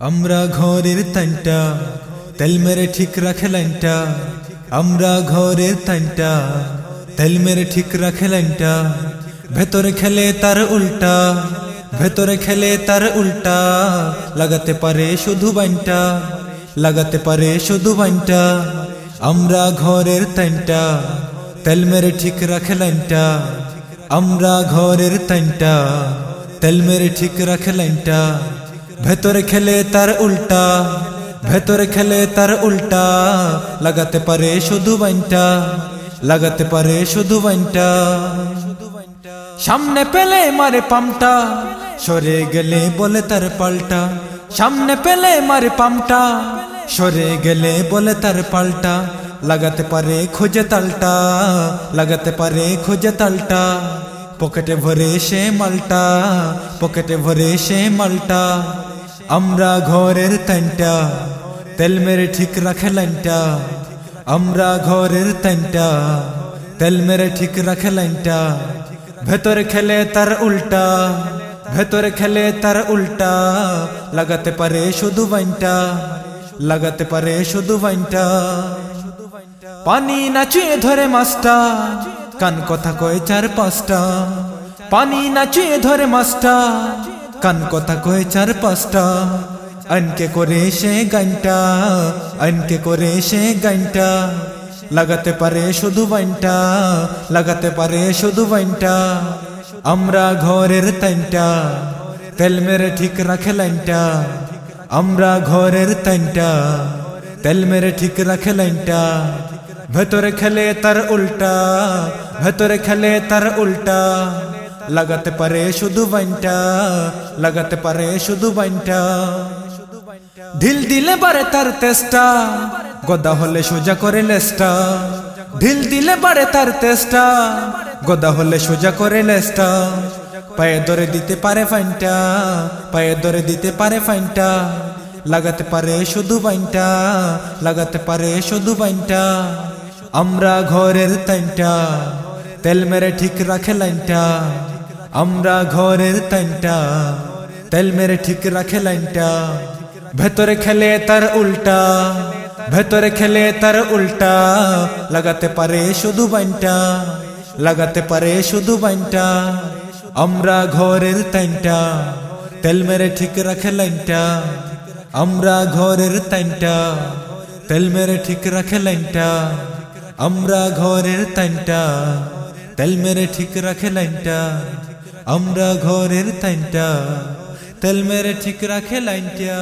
আমরা ঘরের তানটা, তেল মেরে ঠিক রাখে লাইনটা। আমরা ঘরের তানটা, তেল মেরে ঠিক রাখে লাইনটা। ভেতরে খেলে তার উল্টা, ভেতরে খেলে তার উল্টা। লাগাতে পারে শুধু বাইনটা লাগাতে পারে শুধু বাইনটা আমরা ঘরের তানটা, তেল মেরে ঠিক রাখে লাইনটা। আমরা ঘরের তানটা, তেল মেরে ঠিক রাখে লাইনটা। ভেতরে খেলে তার উল্টা, ভেতরে খেলে তার উল্টা, লাগাতে পারে শুধু বাইনটা, লাগাতে পারে শুধু বাইনটা। সামনে পেলে মারে পামটা, সরে গেলে বলে তার পাল্টা। সামনে পেলে মারে পামটা, সরে গেলে বলে তার পাল্টা। লাগাতে পারে খোঁজে তালটা, লাগাতে পারে খোঁজে তালটা। পকেটে ভরে সে মালটা, পকেটে ভরে সে মালটা। আমরা ঘরের তানটা, তেল মেরে ঠিক রাখে লাইনটা। আমরা ঘরের তানটা, তেল মেরে ঠিক রাখে লাইনটা। ভেতরে খেলে তার উল্টা, ভেতরে খেলে তার উল্টা। লাগাতে পারে শুধু বাইনটা, লাগাতে পারে শুধু বাইনটা। পানি নাচুয়ে ধরে মাস্টা কান কথা কয় চার পাঁচটা। পানি নাচুয়ে ধরে মাস্টা কান কথা কয় চার পাঁচটা। আনকে করে সে গানটা আনকে করে সে গানটা লাগাতে পারে শুধু বাইনটা, লাগাতে পারে শুধু বাইনটা। আমরা ঘরের তাইনটা, তেল মেরে ঠিক রাখে লাইনটা। আমরা ঘরের তাইনটা, তেল মেরে ঠিক রাখে লাইনটা। ভেতরে খেলে তার উল্টা, ভেতরে খেলে তার উল্টা। লাগাতে পারে শুধু বাইনটা লাগাতে পারে শুধু বাইনটা ঢিল দিলে বারে তার তেষ্টা গদা হলে সোজা করে লেস্টা ঢিল দিলে বারে তার তেষ্টা গদা হলে সোজা করে লেস্টা পায়ে ধরে দিতে পারে ফাইনটা পায়ে ধরে দিতে পারে ফাইনটা লাগাতে পারে শুধু বাইনটা লাগাতে পারে শুধু বাইনটা আমরা ঘরের তাইনটা তেল মেরে ঠিক রাখে লাইনটা আমরা ঘরের তাইনটা তেল মেরে ঠিক রাখে লাইনটা। ভেতরে খেলে তার উল্টা। ভেতরে খেলে তার উল্টা। লাগাতে পারে শুধু বাইনটা। লাগাতে পারে শুধু বাইনটা। আমরা ঘরের তাইনটা তেল মেরে ঠিক রাখে লাইনটা। আমরা ঘরের তাইনটা তেল মেরে ঠিক রাখে লাইনটা। আমরা ঘরের তাইনটা তেল মেরে ঠিক রাখে লাইনটা। আমরা ঘরের তাইনটা তেল মেরে ঠিক রাখে লাইনটা।